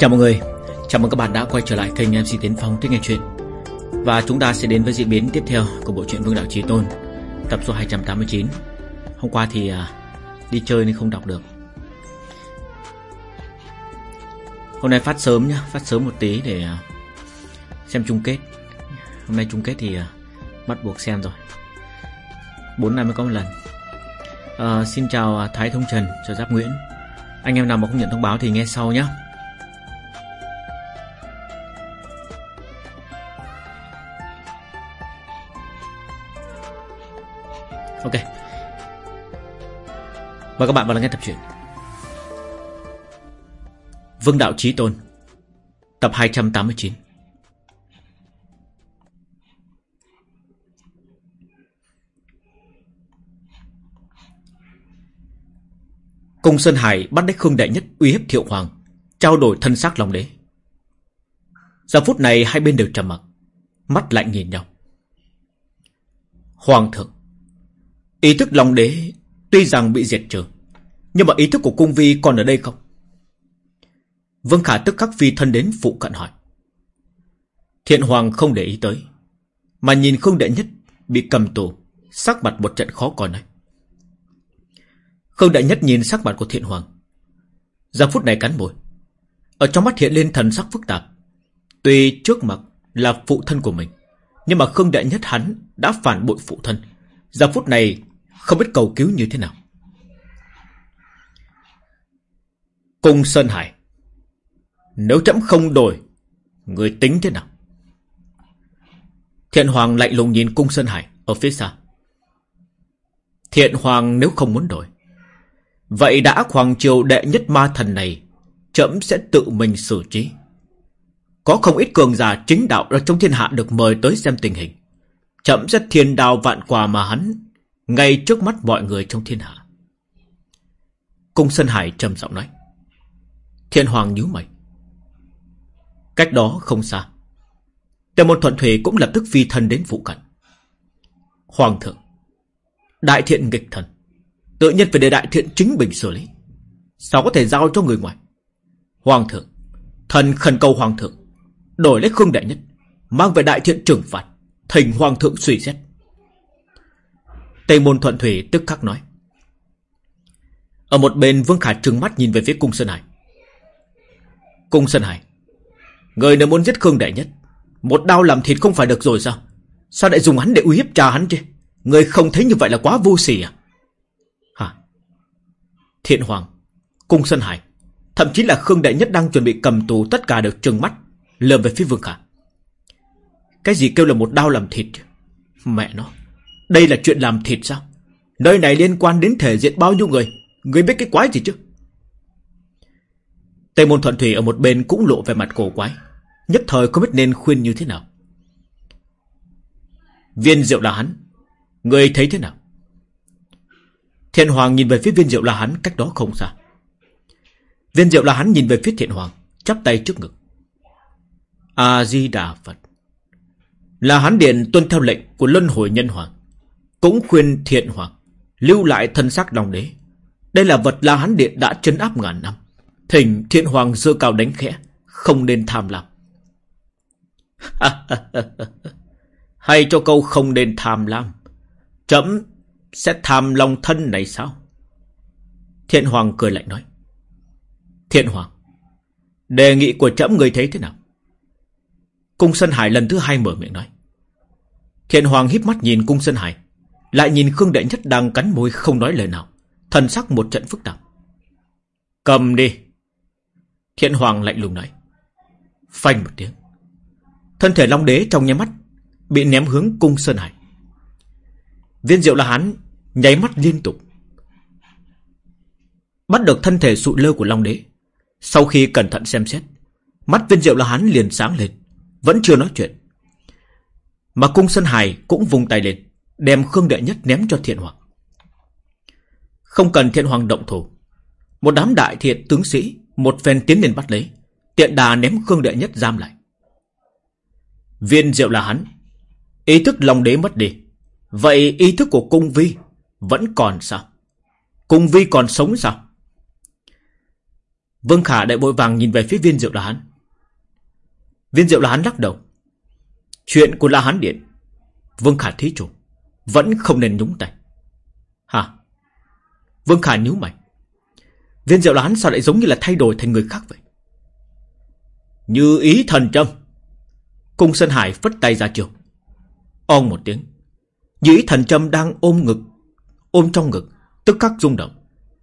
Xin chào mọi người. Chào mừng các bạn đã quay trở lại kênh MC Tiến Phong Thích Nghe Chuyện. Và chúng ta sẽ đến với diễn biến tiếp theo Của bộ truyện Vương Đạo Trí Tôn Tập số 289 Hôm qua thì à, đi chơi nên không đọc được. Hôm nay phát sớm nhá Phát sớm một tí để à, xem chung kết. Hôm nay chung kết thì à, bắt buộc xem rồi. 4 năm mới có một lần. À, Xin chào à, Thái Thông Trần Chào Giáp Nguyễn. Anh em nào mà không nhận thông báo thì nghe sau nhé Ok. Mời các bạn vào lắng nghe tập truyện. Vương Đạo Chí Tôn, Tập 289 Cung Sơn Hải bắt đích Khương Đại Nhất uy hiếp Thiệu Hoàng, Trao đổi thân xác lòng đế. Giờ phút này hai bên đều trầm mặc, Mắt lạnh nhìn nhau. Hoàng thượng Ý thức lòng đế Tuy rằng bị diệt trừ, Nhưng mà ý thức của cung vi còn ở đây không? Vương Khả tức khắc phi thân đến phụ cận hỏi. Thiện Hoàng không để ý tới, Mà nhìn không đệ nhất Bị cầm tù, Sắc mặt một trận khó coi này. Khương Đại Nhất nhìn sắc mặt của Thiện Hoàng. Giờ phút này cắn môi. Ở trong mắt hiện lên thần sắc phức tạp. Tuy trước mặt là phụ thân của mình, Nhưng mà Khương Đại Nhất hắn Đã phản bội phụ thân. Giờ phút này không biết cầu cứu như thế nào. Cung Sơn Hải, Nếu chấm không đổi, Người tính thế nào? Thiện Hoàng lạnh lùng nhìn Cung Sơn Hải Ở phía xa. Thiện Hoàng nếu không muốn đổi, Vậy đã Hoàng Triều đệ nhất ma thần này Chấm sẽ tự mình xử trí. Có không ít cường giả chính đạo ở trong thiên hạ được mời tới xem tình hình. Chậm sẽ thiên đào vạn quà mà hắn ngay trước mắt mọi người trong thiên hạ. Cung Sơn Hải trầm giọng nói. Thiên Hoàng nhíu mày. Cách đó không xa. Tề môn thuận thủy cũng lập tức phi thân đến phụ cận. Hoàng thượng. Đại thiện nghịch thần. Tự nhiên phải để đại thiện chính bình xử lý. Sao có thể giao cho người ngoài? Hoàng thượng. Thần khẩn cầu hoàng thượng. Đổi lấy khương đại nhất. Mang về đại thiện trừng phạt. thành hoàng thượng suy xét. Tây môn thuận thủy tức khắc nói. Ở một bên Vương Khả trừng mắt nhìn về phía cung Sơn Hải. Cung Sơn Hải. Người nếu muốn giết Khương Đại Nhất. Một đao làm thịt không phải được rồi sao? Sao lại dùng hắn để uy hiếp cha hắn chứ? Người không thấy như vậy là quá vô sỉ à? Hả? Thiện Hoàng. Cung Sơn Hải. Thậm chí là Khương Đại Nhất đang chuẩn bị cầm tù tất cả được trừng mắt. Lờ về phía Vương Khả. Cái gì kêu là một đao làm thịt Mẹ nó đây là chuyện làm thịt sao? Nơi này liên quan đến thể diện bao nhiêu người? Người biết cái quái gì chứ? Tây môn thuận thủy ở một bên cũng lộ về mặt cổ quái. Nhất thời không biết nên khuyên như thế nào. Viên diệu là hắn. Người thấy thế nào? Thiện Hoàng nhìn về phía viên diệu là hắn cách đó không xa. Viên diệu là hắn nhìn về phía thiện Hoàng, chắp tay trước ngực. A-di-đà Phật. Là hắn điện tuân theo lệnh của luân hồi nhân hoàng. Cũng khuyên thiện hoàng, Lưu lại thân xác đồng đế. Đây là vật La Hán Điện đã chấn áp ngàn năm. Thỉnh thiện hoàng dơ cao đánh khẽ, Không nên tham lam. Hay cho câu không nên tham lam. Chấm sẽ tham lòng thân này sao? Thiện hoàng cười lạnh nói. Thiện hoàng, Đề nghị của chấm người thấy thế nào? Cung Sơn Hải lần thứ hai mở miệng nói. Thiện hoàng híp mắt nhìn Cung Sơn Hải lại nhìn Khương Đệ Nhất đang cắn môi không nói lời nào. Thần sắc một trận phức tạp. Cầm đi. Thiện Hoàng lạnh lùng nói. Phanh một tiếng. Thân thể Long Đế trong nháy mắt Bị ném hướng cung Sơn Hải. Viên diệu là hắn Nháy mắt liên tục. Bắt được thân thể sụi lơ của Long Đế. Sau khi cẩn thận xem xét, Mắt viên diệu là hắn liền sáng lên, Vẫn chưa nói chuyện. Mà cung Sơn Hải cũng vùng tay lên. Đem Khương Đệ Nhất ném cho Thiện Hoàng Không cần Thiện Hoàng động thủ, Một đám đại thiện tướng sĩ, Một phen tiến lên bắt lấy, Tiện đà ném Khương Đệ Nhất giam lại Viên diệu là hắn, Ý thức lòng đế mất đi, Vậy ý thức của cung vi Vẫn còn sao Cung vi còn sống sao Vương Khả đại bội vàng nhìn về phía viên diệu là hắn Viên diệu là hắn lắc đầu. Chuyện của la hán điện. Vương Khả thí chủ. Vẫn không nên nhúng tay. Hả? Vương Khả nhíu mày. Viên diệu đoán sao lại giống như là thay đổi thành người khác vậy? Như ý thần trâm. Cung Sơn Hải phất tay ra chiều. On một tiếng. Như ý thần trâm đang ôm ngực. Ôm trong ngực. Tức khắc rung động.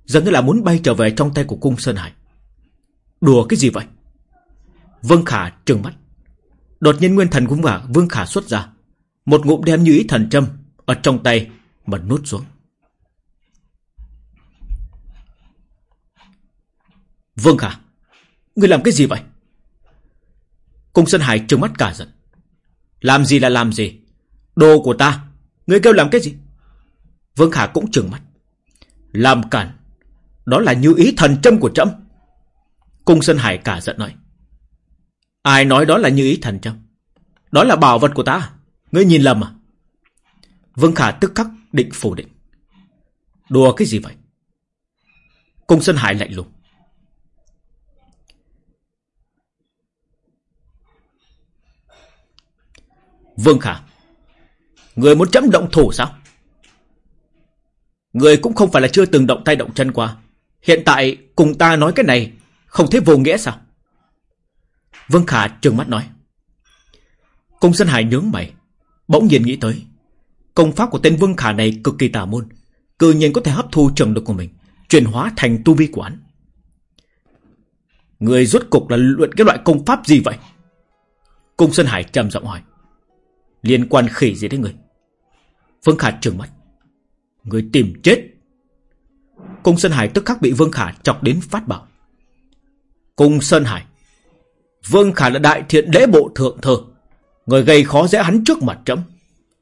Giống như là muốn bay trở về trong tay của cung Sơn Hải. Đùa cái gì vậy? Vương Khả trừng mắt. Đột nhiên nguyên thần cũng và Vương Khả xuất ra. Một ngụm đem như ý thần châm ở trong tay mà nuốt xuống. Vương Khả, ngươi làm cái gì vậy? Cung Sơn Hải trừng mắt cả giận. Làm gì là làm gì? Đồ của ta, ngươi kêu làm cái gì? Vương Khả cũng trừng mắt. Làm cản, đó là như ý thần châm của trẫm. Cung Sơn Hải cả giận nói. Ai nói đó là như ý thần châm? Đó là bảo vật của ta. Ngươi nhìn lầm à? Vương Khả tức khắc định phủ định. Đùa cái gì vậy? Cung Sơn Hải lạnh lùng. Vương Khả. Người muốn chấm động thủ sao? Người cũng không phải là chưa từng động tay động chân qua. Hiện tại cùng ta nói cái này không thấy vô nghĩa sao? Vương Khả trừng mắt nói. Cung Sơn Hải nhướng mày. Bỗng nhiên nghĩ tới. Công pháp của tên Vương Khả này cực kỳ tà môn. Cư nhiên có thể hấp thu trường lực của mình. Chuyển hóa thành tu vi quán. Người rốt cục là luyện cái loại công pháp gì vậy? Cung Sơn Hải trầm giọng hỏi. Liên quan khỉ gì đến người? Vương Khả trừng mắt. Người tìm chết. Cung Sơn Hải tức khắc bị Vương Khả chọc đến phát bảo. Cung Sơn Hải. Vương Khả là đại thiện lễ bộ thượng thơ. Người gây khó dễ hắn trước mặt chấm.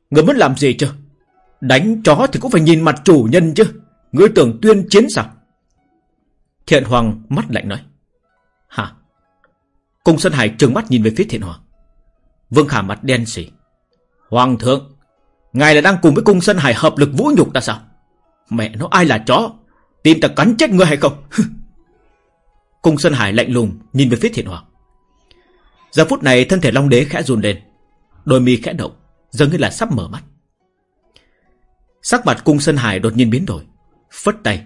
Người muốn làm gì chứ? Đánh chó thì cũng phải nhìn mặt chủ nhân chứ. Ngươi tưởng tuyên chiến sao? Thiện Hoàng mắt lạnh nói. Hả? Cung Sơn Hải trừng mắt nhìn về phía Thiện Hoàng. Vương Khả mặt đen xỉ. Hoàng thượng, ngài là đang cùng với Cung Sơn Hải hợp lực vũ nhục ta sao? Mẹ nó ai là chó? Tìm ta cắn chết ngươi hay không? Cung Sơn Hải lạnh lùng nhìn về phía Thiện Hoàng. Giờ phút này thân thể Long Đế khẽ run lên, đôi mi khẽ động, dường như là sắp mở mắt. Sắc mặt Cung Sơn Hải đột nhiên biến đổi, phất tay,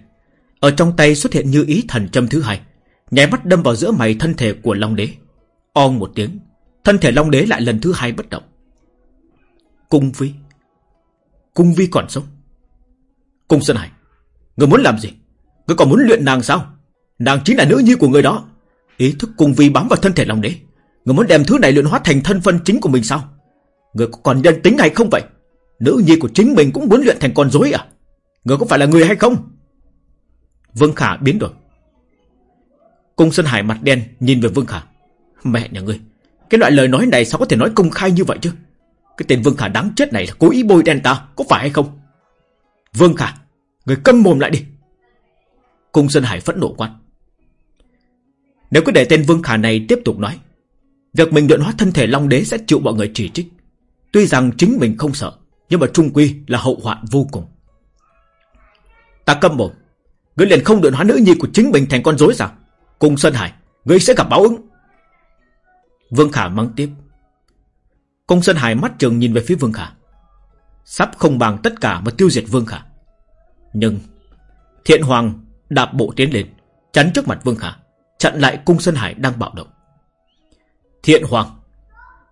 ở trong tay xuất hiện như ý thần châm thứ hai, nháy mắt đâm vào giữa mày thân thể của Long Đế. On một tiếng, thân thể Long Đế lại lần thứ hai bất động. Cung Vi, Cung Vi còn sống. Cung Sơn Hải, người muốn làm gì? Người còn muốn luyện nàng sao? Nàng chính là nữ nhi của người đó. Ý thức Cung Vi bám vào thân thể Long Đế. Người muốn đem thứ này luyện hóa thành thân phân chính của mình sao? Người có còn nhân tính hay không vậy? Nữ nhi của chính mình cũng muốn luyện thành con rối à? Người có phải là người hay không? Vương Khả biến đổi. Cung Sơn Hải mặt đen nhìn về Vương Khả. Mẹ nhà ngươi, cái loại lời nói này sao có thể nói công khai như vậy chứ? Cái tên Vương Khả đáng chết này là cố ý bôi đen ta, có phải hay không? Vương Khả, người câm mồm lại đi. Cung Sơn Hải phẫn nộ quát. Nếu cứ để tên Vương Khả này tiếp tục nói, Việc mình luyện hóa thân thể Long Đế sẽ chịu mọi người chỉ trích. Tuy rằng chính mình không sợ, nhưng mà trung quy là hậu hoạn vô cùng. Ta câm mồm. Ngươi liền không được hóa nữ nhi của chính mình thành con rối sao? Cùng Sơn Hải, ngươi sẽ gặp báo ứng. Vương Khả mắng tiếp. Công Sơn Hải mắt trường nhìn về phía Vương Khả. Sắp không bằng tất cả mà tiêu diệt Vương Khả. Nhưng Thiện Hoàng đạp bộ tiến lên, chắn trước mặt Vương Khả, chặn lại cung Sơn Hải đang bạo động. Thiện Hoàng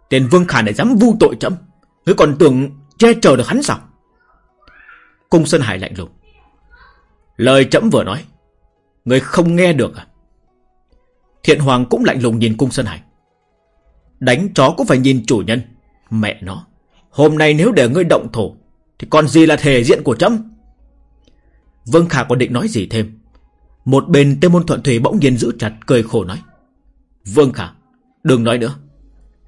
Tên Vương Khả này dám vu tội chấm Ngươi còn tưởng che chở được hắn sao? Cung Sơn Hải lạnh lùng. Lời chấm vừa nói Ngươi không nghe được à? Thiện Hoàng cũng lạnh lùng nhìn Cung Sơn Hải. Đánh chó cũng phải nhìn chủ nhân, Mẹ nó. Hôm nay nếu để ngươi động thổ Thì còn gì là thể diện của chấm Vương Khả còn định nói gì thêm? Một bên Tê Môn Thuận Thủy bỗng nhiên giữ chặt, Cười khổ nói. Vương Khả, Đừng nói nữa.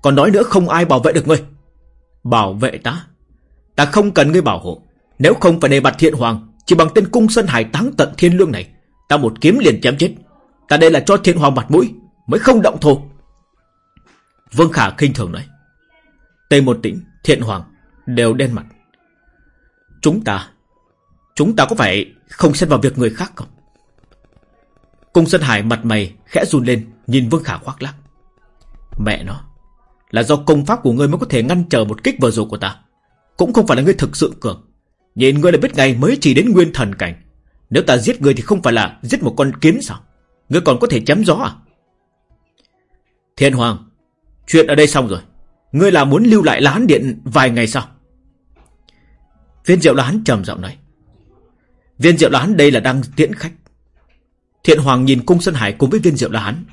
Còn nói nữa không ai bảo vệ được ngươi. Bảo vệ ta? Ta không cần ngươi bảo hộ. Nếu không phải đề bạt thiện hoàng, chỉ bằng tên cung sân hải táng tận thiên lương này, ta một kiếm liền chém chết. Ta đây là cho thiện hoàng mặt mũi, mới không động thổ. Vương Khả khinh thường nói. Tây một tĩnh, thiện hoàng, đều đen mặt. Chúng ta, chúng ta có phải không xen vào việc người khác không? Cung Sơn Hải mặt mày Khẽ run lên Nhìn Vương Khả khoác lác Mẹ nó là do công pháp của ngươi mới có thể ngăn trở một kích vừa rồi của ta. Cũng không phải là ngươi thực sự cường. Nhìn ngươi là biết ngay mới chỉ đến nguyên thần cảnh. Nếu ta giết ngươi thì không phải là giết một con kiến sao? Ngươi còn có thể chém gió à? Thiên Hoàng, Chuyện ở đây xong rồi. Ngươi là muốn lưu lại lá hán điện vài ngày sao? Viên diệu lá trầm giọng nói. Viên diệu lá đây là đang tiễn khách. Thiện Hoàng nhìn cung Sơn Hải cùng với viên diệu là hắn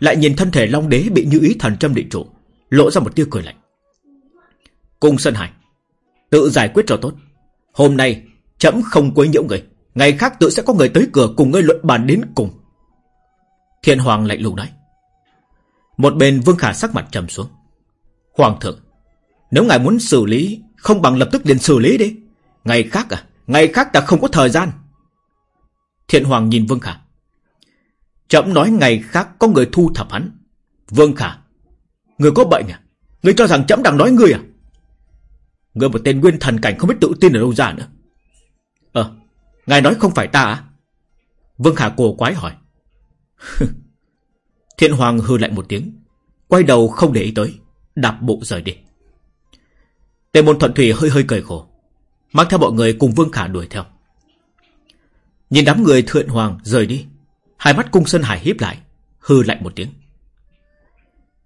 Lại nhìn thân thể Long Đế bị như ý thần châm định trụ. Lộ ra một tia cười lạnh. Cung Sơn Hải, Tự giải quyết cho tốt. Hôm nay, chấm không quấy nhiễu người. Ngày khác tự sẽ có người tới cửa cùng ngươi luận bàn đến cùng. Thiên Hoàng lạnh lùng nói. Một bên Vương Khả sắc mặt trầm xuống. Hoàng thượng, Nếu ngài muốn xử lý, Không bằng lập tức liền xử lý đi. Ngày khác à? Ngày khác ta không có thời gian. Thiện Hoàng nhìn Vương Khả. Chậm nói ngày khác có người thu thập hắn. Vương Khả Người có bệnh à? Người cho rằng chấm đang nói người à? Người một tên nguyên thần cảnh không biết tự tin ở đâu ra nữa. Ờ Ngài nói không phải ta à? Vương Khả cổ quái hỏi. Thiện Hoàng hư lại một tiếng, Quay đầu không để ý tới, Đạp bộ rời đi. Tề môn thuận thủy hơi hơi cười khổ, Mang theo mọi người cùng Vương Khả đuổi theo. Nhìn đám người thượng hoàng rời đi, Hai mắt cung Sơn Hải híp lại Hư lạnh một tiếng.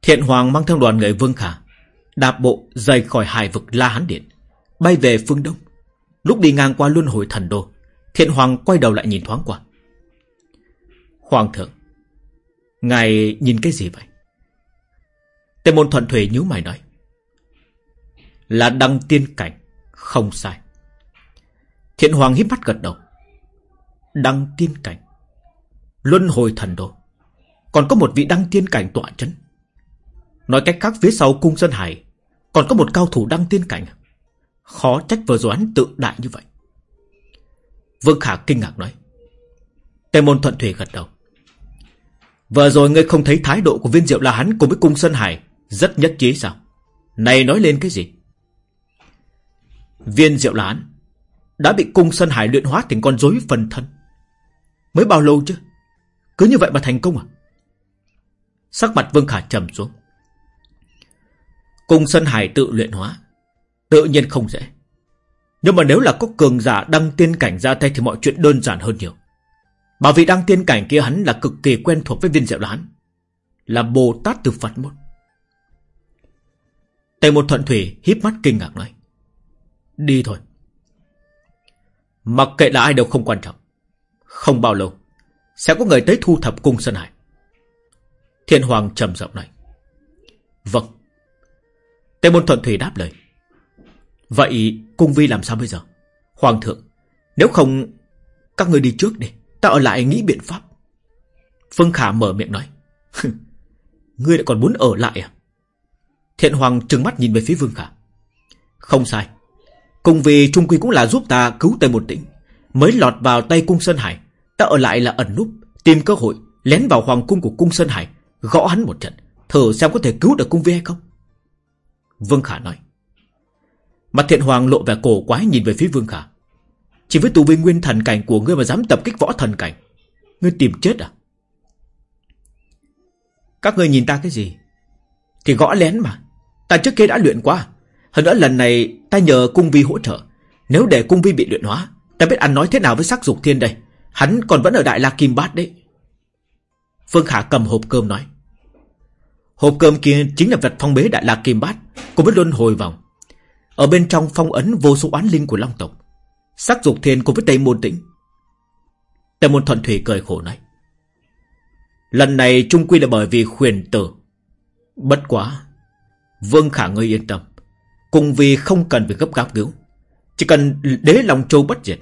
Thiện Hoàng mang theo đoàn người Vương Khả, Đạp bộ rời khỏi hải vực La Hán Điện, Bay về phương Đông. Lúc đi ngang qua luân hồi thần đô, Thiện Hoàng quay đầu lại nhìn thoáng qua. Hoàng thượng, Ngài nhìn cái gì vậy? Tề môn thuận thủy nhíu mày nói, Là đăng tiên cảnh, Không sai. Thiện Hoàng híp mắt gật đầu, Đăng tiên cảnh, Luân hồi thần đô. Còn có một vị đăng tiên cảnh tọa chấn. Nói cách khác phía sau cung Sơn Hải, Còn có một cao thủ đăng tiên cảnh. Khó trách vừa rồi hắn tự đại như vậy. Vương Khả kinh ngạc nói. Tề môn thuận thủy gật đầu. Vừa rồi ngươi không thấy thái độ của viên diệu là hắn cùng với cung Sơn Hải, Rất nhất trí sao? Này nói lên cái gì? Viên diệu là hắn, Đã bị cung Sơn Hải luyện hóa thành con rối phần thân. Mới bao lâu chứ? Cứ như vậy mà thành công à? Sắc mặt Vương Khả trầm xuống. Cung Sơn Hải tự luyện hóa. Tự nhiên không dễ. Nhưng mà nếu là có cường giả đăng tiên cảnh ra tay Thì mọi chuyện đơn giản hơn nhiều. Bảo vị đăng tiên cảnh kia hắn là cực kỳ quen thuộc với viên diệu đoán Là Bồ Tát từ Phật môn. Tề một thuận thủy híp mắt kinh ngạc nói, Đi thôi. Mặc kệ là ai đều không quan trọng. Không bao lâu, Sẽ có người tới thu thập cung Sơn Hải. Thiên Hoàng trầm giọng nói Vâng. Tề môn thuận thủy đáp lời. Vậy cung vi làm sao bây giờ? Hoàng thượng, Nếu không, Các người đi trước đi. Ta ở lại nghĩ biện pháp. Phương Khả mở miệng nói. Ngươi lại còn muốn ở lại à? Thiện Hoàng trừng mắt nhìn về phía Vương Khả. Không sai. Cùng vì Trung Quy cũng là giúp ta cứu Tây Một Tĩnh. Mới lọt vào tay Cung Sơn Hải, Ta ở lại là ẩn núp, Tìm cơ hội lén vào hoàng cung của Cung Sơn Hải, Gõ hắn một trận, Thử xem có thể cứu được Cung Vi hay không. Vương Khả nói. Mặt thiện hoàng lộ vẻ cổ quái nhìn về phía Vương Khả. Chỉ với tù vi nguyên thần cảnh của ngươi mà dám tập kích võ thần cảnh, Ngươi tìm chết à? Các ngươi nhìn ta cái gì? Thì gõ lén mà. Ta trước kia đã luyện qua. Hơn nữa lần này ta nhờ cung vi hỗ trợ. Nếu để cung vi bị luyện hóa, Ta biết ăn nói thế nào với sắc dục thiên đây. Hắn còn vẫn ở đại la kim bát đấy. Phương Khả cầm hộp cơm nói. Hộp cơm kia chính là vật phong bế đại la kim bát, Cùng với luân hồi vòng. Ở bên trong phong ấn vô số oán linh của Long tộc. Sắc dục thiên cùng với Tây Môn Tĩnh. Tây Môn Thuận Thủy cười khổ nói, Lần này trung quy là bởi vì khuyền tử. Bất quá, Vương Khả ngươi yên tâm, Cùng vì không cần phải gấp gáp cứu, Chỉ cần đế lòng châu bất diệt.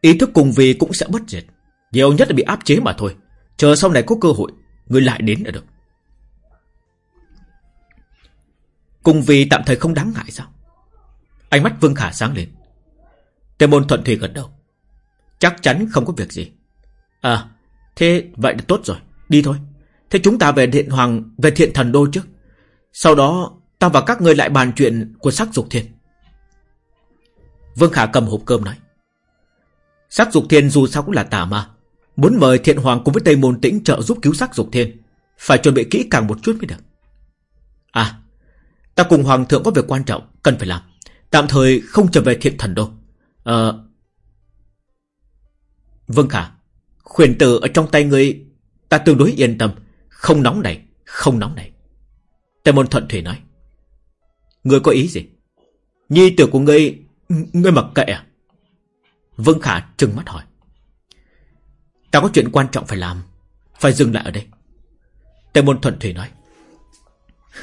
Ý thức cùng vì cũng sẽ bất diệt, Nhiều nhất là bị áp chế mà thôi. Chờ sau này có cơ hội người lại đến là được. Cùng vì tạm thời không đáng ngại sao Ánh mắt Vương Khả sáng lên Tề môn thuận thủy gật đầu. Chắc chắn không có việc gì. À, thế vậy là tốt rồi. Đi thôi. Thế chúng ta về thiện hoàng, về thiện thần đô trước. Sau đó, ta và các ngươi lại bàn chuyện của sắc dục thiên. Vương Khả cầm hộp cơm nói. Sắc dục thiên dù sao cũng là tà ma. Muốn mời thiện hoàng cùng với Tây Môn Tĩnh trợ giúp cứu sắc dục thiên Phải chuẩn bị kỹ càng một chút mới được À Ta cùng Hoàng thượng có việc quan trọng, Cần phải làm. Tạm thời không trở về thiện thần đâu. Ờ Vâng khả. Khuyển tử ở trong tay ngươi, Ta tương đối yên tâm. Không nóng này, Không nóng này. Tây Môn Thuận Thủy nói. Ngươi có ý gì? Nhi tử của ngươi Ngươi mặc kệ à? Vâng Khả trừng mắt hỏi. Ta có chuyện quan trọng phải làm, Phải dừng lại ở đây. Tây Môn Thuận Thủy nói.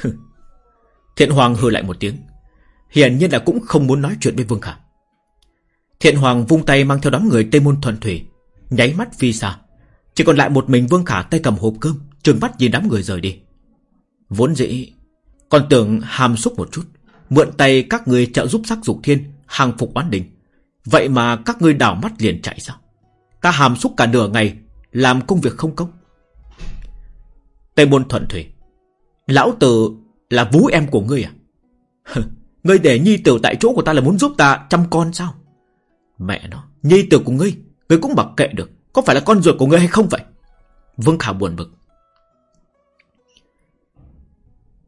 Thiện Hoàng hừ lại một tiếng. Hiển nhiên là cũng không muốn nói chuyện với Vương Khả. Thiện Hoàng vung tay mang theo đám người Tây Môn Thuần Thủy, Nháy mắt phi xa. Chỉ còn lại một mình Vương Khả tay cầm hộp cơm, Trừng mắt nhìn đám người rời đi. Vốn dĩ, Còn tưởng hàm xúc một chút, Mượn tay các người trợ giúp sắc dục thiên, Hàng phục oán đình Vậy mà các ngươi đảo mắt liền chạy sao Ta hàm xúc cả nửa ngày, Làm công việc không công. Tây môn thuận thủy. Lão tử là vú em của ngươi à? Ngươi để nhi tử tại chỗ của ta là muốn giúp ta chăm con sao? Mẹ nó, Nhi tử của ngươi Ngươi cũng mặc kệ được, Có phải là con ruột của ngươi hay không vậy? Vương Khả buồn bực.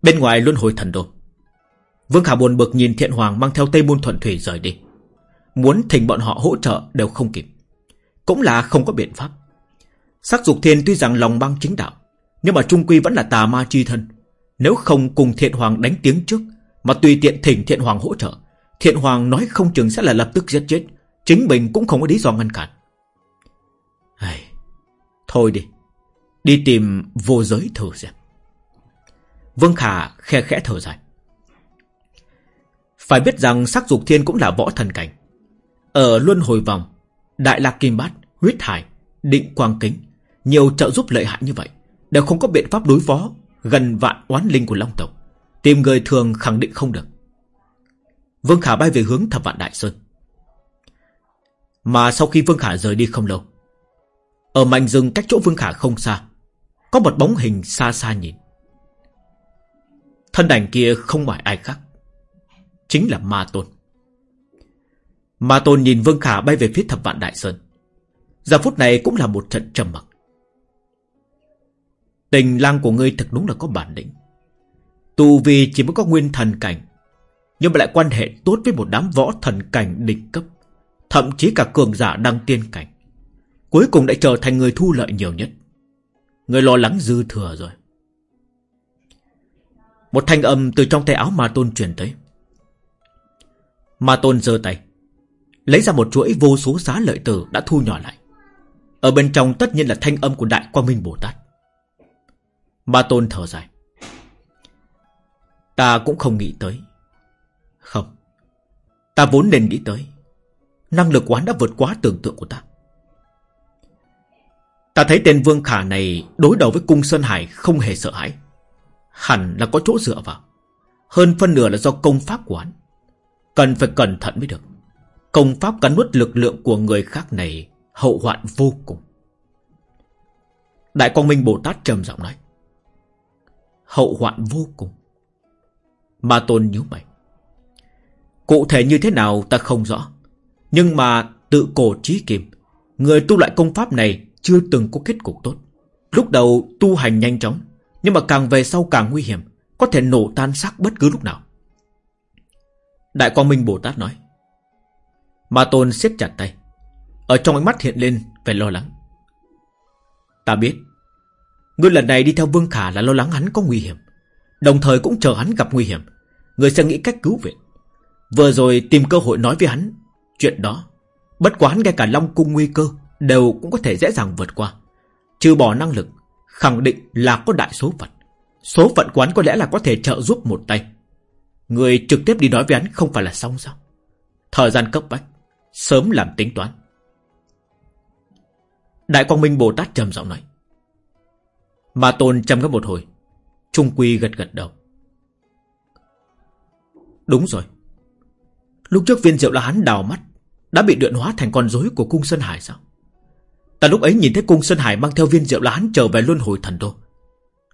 Bên ngoài luân hồi thần đô Vương Khả buồn bực nhìn thiện hoàng mang theo Tây Môn Thuận Thủy rời đi. Muốn thỉnh bọn họ hỗ trợ đều không kịp. Cũng là không có biện pháp. Sắc dục thiên tuy rằng lòng băng chính đạo, Nhưng mà trung quy vẫn là tà ma chi thân. Nếu không cùng thiện hoàng đánh tiếng trước Mà tùy tiện thỉnh thiện hoàng hỗ trợ Thiện hoàng nói không chừng sẽ là lập tức giết chết Chính mình cũng không có lý do ngăn cản. Ai... Thôi đi Đi tìm vô giới thử xem. Vương Khả khe khẽ thở dài. Phải biết rằng sắc dục thiên cũng là võ thần cảnh. Ở Luân Hồi Vòng, Đại Lạc Kim Bát, Huyết Hải, Định Quang Kính, nhiều trợ giúp lợi hại như vậy, đều không có biện pháp đối phó gần vạn oán linh của Long Tộc. Tìm người thường khẳng định không được. Vương Khả bay về hướng Thập Vạn Đại Sơn. Mà sau khi Vương Khả rời đi không lâu, ở mảnh rừng cách chỗ Vương Khả không xa, có một bóng hình xa xa nhìn. Thân ảnh kia không phải ai khác, chính là Ma Tôn. Ma Tôn nhìn Vương Khả bay về phía thập vạn Đại Sơn. Giờ phút này cũng là một trận trầm mặc. Tình lang của ngươi thật đúng là có bản lĩnh. Tu vì chỉ mới có nguyên thần cảnh, nhưng mà lại quan hệ tốt với một đám võ thần cảnh đỉnh cấp, thậm chí cả cường giả đăng tiên cảnh. Cuối cùng đã trở thành người thu lợi nhiều nhất. Người lo lắng dư thừa rồi. Một thanh âm từ trong tay áo Ma Tôn truyền tới. Ma Tôn giơ tay. Lấy ra một chuỗi vô số giá lợi tử đã thu nhỏ lại Ở bên trong tất nhiên là thanh âm của Đại Quang Minh Bồ Tát Ma Tôn thở dài Ta cũng không nghĩ tới Không Ta vốn nên nghĩ tới Năng lực quán đã vượt quá tưởng tượng của ta Ta thấy tên Vương Khả này đối đầu với cung Sơn Hải không hề sợ hãi. Hẳn là có chỗ dựa vào. Hơn phân nửa là do công pháp của hắn. Cần phải cẩn thận mới được. Công pháp cắn nuốt lực lượng của người khác này hậu hoạn vô cùng. Đại Quang Minh Bồ Tát trầm giọng nói. Hậu hoạn vô cùng. Ma Tôn nhíu mày. Cụ thể như thế nào ta không rõ. Nhưng mà tự cổ trí kim, người tu lại công pháp này chưa từng có kết cục tốt. Lúc đầu tu hành nhanh chóng, nhưng mà càng về sau càng nguy hiểm, có thể nổ tan xác bất cứ lúc nào. Đại Quang Minh Bồ Tát nói. Ma Tôn siết chặt tay. Ở trong ánh mắt hiện lên vẻ lo lắng. Ta biết. Ngươi lần này đi theo Vương Khả là lo lắng hắn có nguy hiểm. Đồng thời cũng chờ hắn gặp nguy hiểm. Ngươi sẽ nghĩ cách cứu viện. Vừa rồi tìm cơ hội nói với hắn. Chuyện đó. Bất quá hắn ngay cả Long Cung nguy cơ đều cũng có thể dễ dàng vượt qua. Trừ bỏ năng lực. Khẳng định là có đại số phận. Số phận quán có lẽ là có thể trợ giúp một tay. Người trực tiếp đi nói với hắn không phải là xong sao? Thời gian cấp bách. Sớm làm tính toán Đại Quang Minh Bồ Tát trầm giọng nói Ma Tôn chăm ngâm một hồi. Trung Quy gật gật đầu. Đúng rồi. Lúc trước viên diệu là hắn đào mắt, Đã bị luyện hóa thành con rối của cung Sơn Hải sao? Ta lúc ấy nhìn thấy cung Sơn Hải Mang theo viên diệu là hắn trở về luân hồi thần đô.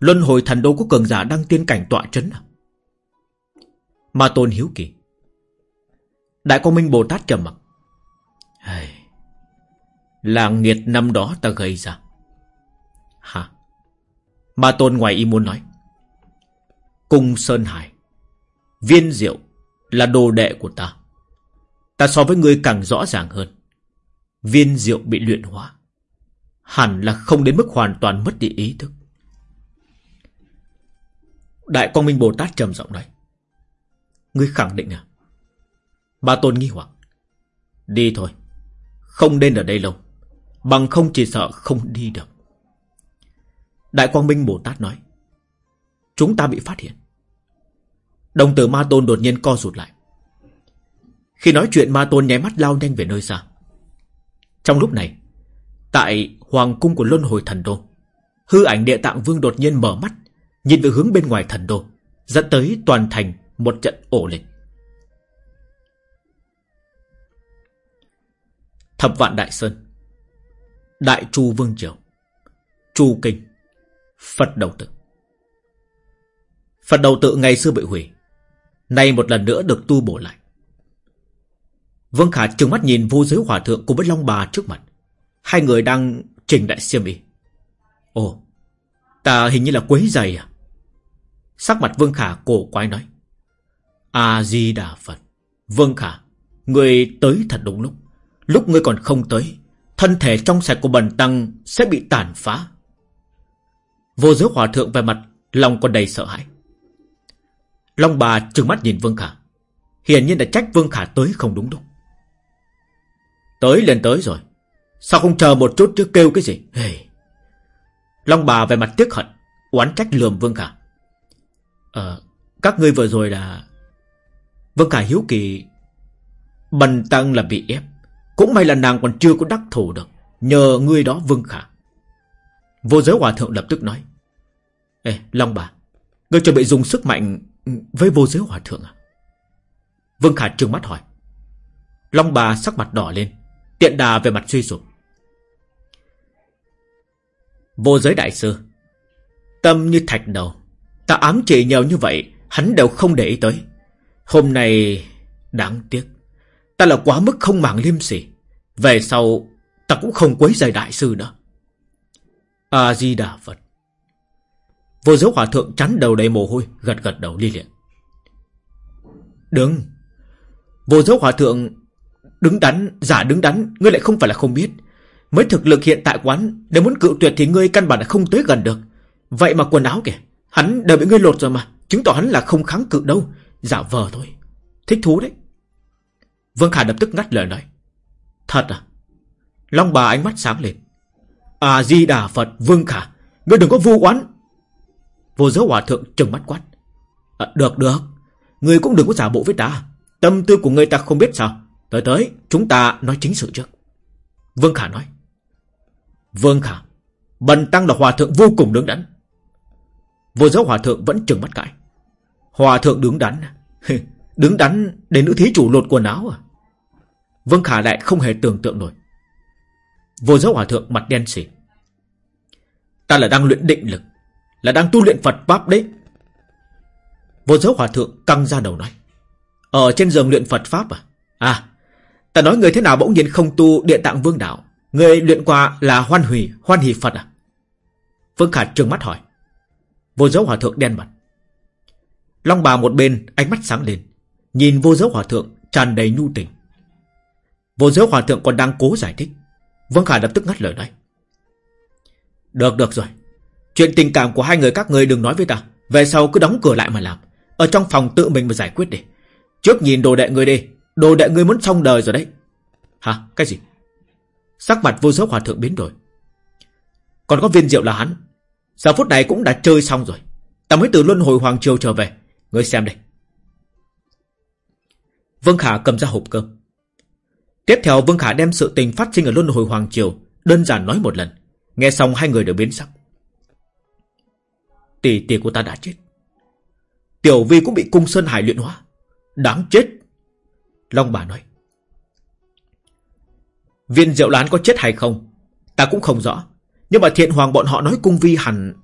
Luân hồi thần đô có cường giả đang tiên cảnh tọa trấn à? Ma Tôn hiếu kỳ. Đại Quang Minh Bồ Tát trầm mặc. Là nghiệt năm đó ta gây ra. Hả? Ma Tôn ngoài ý muốn nói. Cung Sơn Hải, Viên diệu Là đồ đệ của ta. Ta so với ngươi càng rõ ràng hơn. Viên diệu bị luyện hóa. Hẳn là không đến mức hoàn toàn mất đi ý thức. Đại Quang Minh Bồ Tát trầm giọng nói. Ngươi khẳng định à? Ba Tôn nghi hoặc. Đi thôi. Không nên ở đây lâu. Bằng không chỉ sợ không đi được. Đại Quang Minh Bồ Tát nói, Chúng ta bị phát hiện. Đồng tử Ma Tôn đột nhiên co rụt lại. Khi nói chuyện, Ma Tôn nháy mắt lao nhanh về nơi xa. Trong lúc này, Tại Hoàng cung của Luân Hồi Thần Đô, Hư ảnh địa tạng vương đột nhiên mở mắt, Nhìn về hướng bên ngoài thần đô, Dẫn tới toàn thành một trận ổ lịch. Thập vạn Đại Sơn, Đại Chu Vương Triều, Chu Kinh. Phật đầu tự. Phật đầu tự ngày xưa bị hủy, Nay một lần nữa được tu bổ lại. Vương Khả trừng mắt nhìn vô giới hòa thượng cùng với Long Bà trước mặt. Hai người đang trình đại siêm y Ồ, Ta hình như là quấy giày à? Sắc mặt Vương Khả cổ quái nói. A-di-đà Phật. Vương Khả, Người tới thật đúng lúc. Lúc ngươi còn không tới, Thân thể trong sạch của bần tăng Sẽ bị tàn phá. Vô giới hòa thượng về mặt Lòng còn đầy sợ hãi. Long bà trừng mắt nhìn Vương Khả. Hiển nhiên đã trách Vương Khả tới không đúng lúc Tới lên tới rồi. Sao không chờ một chút chứ kêu cái gì? Hey. Long bà về mặt tiếc hận, Oán trách lườm Vương Khả. Ờ Các ngươi vừa rồi là Vương Khả hiếu kỳ, Bần tăng là bị ép. Cũng may là nàng còn chưa có đắc thủ được. Nhờ ngươi đó Vương Khả. Vô giới hòa thượng lập tức nói Ê, Long bà, Ngươi chuẩn bị dùng sức mạnh Với vô giới hòa thượng à? Vương Khả trừng mắt hỏi. Long bà sắc mặt đỏ lên, Tiện đà về mặt suy sụp. Vô giới đại sư, Tâm như thạch đầu, Ta ám chỉ nhiều như vậy, Hắn đều không để ý tới. Hôm nay, đáng tiếc, Ta là quá mức không màng liêm sỉ, Về sau ta cũng không quấy giày đại sư nữa. A-di-đà Phật Vô giới hòa thượng chắn đầu đầy mồ hôi Gật gật đầu li liệt. Đừng. Vô giới hòa thượng Đứng đắn, giả đứng đắn Ngươi lại không phải là không biết. Mới thực lực hiện tại quán Nếu muốn cự tuyệt thì ngươi căn bản là không tới gần được. Vậy mà quần áo kìa Hắn đều bị ngươi lột rồi mà Chứng tỏ hắn là không kháng cự đâu. Giả vờ thôi. Thích thú đấy. Vương Khả lập tức ngắt lời nói. Thật à? Long bà ánh mắt sáng lên. À di đà Phật Vương Khả Ngươi đừng có vu oán. Vô giới hòa thượng trừng mắt quát. À, Được được. Người cũng đừng có giả bộ với ta. Tâm tư của người ta không biết sao. Tới tới chúng ta nói chính sự trước. Vương Khả nói. Vương Khả Bần tăng là hòa thượng vô cùng đứng đắn. Vô giới hòa thượng vẫn trừng mắt cãi. Hòa thượng đứng đắn à? Đứng đắn để nữ thí chủ lột quần áo à? Vương Khả lại không hề tưởng tượng nổi. Vô giới hòa thượng mặt đen xỉ Ta là đang luyện định lực. Là đang tu luyện Phật Pháp đấy. Vô giới hòa thượng căng ra đầu nói, Ở trên giường luyện Phật Pháp à? À Ta nói người thế nào bỗng nhiên không tu địa tạng vương đạo? Người luyện qua là hoan hủy Hoan hỷ Phật à? Vương Khả trừng mắt hỏi. Vô giới hòa thượng đen mặt. Long bà một bên, ánh mắt sáng lên, Nhìn vô giới hòa thượng tràn đầy nhu tình. Vô giới hòa thượng còn đang cố giải thích. Vương Khả lập tức ngắt lời nói. Được được rồi. Chuyện tình cảm của hai người các người đừng nói với ta. Về sau cứ đóng cửa lại mà làm. Ở trong phòng tự mình mà giải quyết đi. Trước nhìn đồ đệ người đi. Đồ đệ người muốn xong đời rồi đấy. Hả? Cái gì? Sắc mặt vô số hòa thượng biến đổi. Còn có viên diệu là hắn. Giờ phút này cũng đã chơi xong rồi. Ta mới từ luân hồi Hoàng Triều trở về. Ngươi xem đây. Vương Khả cầm ra hộp cơm. Tiếp theo Vương Khả đem sự tình phát sinh ở luân hồi Hoàng Triều Đơn giản nói một lần. Nghe xong hai người đều biến sắc. Tỷ tỷ của ta đã chết. Tiểu Vi cũng bị cung Sơn Hải luyện hóa. Đáng chết. Long bà nói. Viên diệu lán có chết hay không? Ta cũng không rõ. Nhưng mà thiện hoàng bọn họ nói cung vi hẳn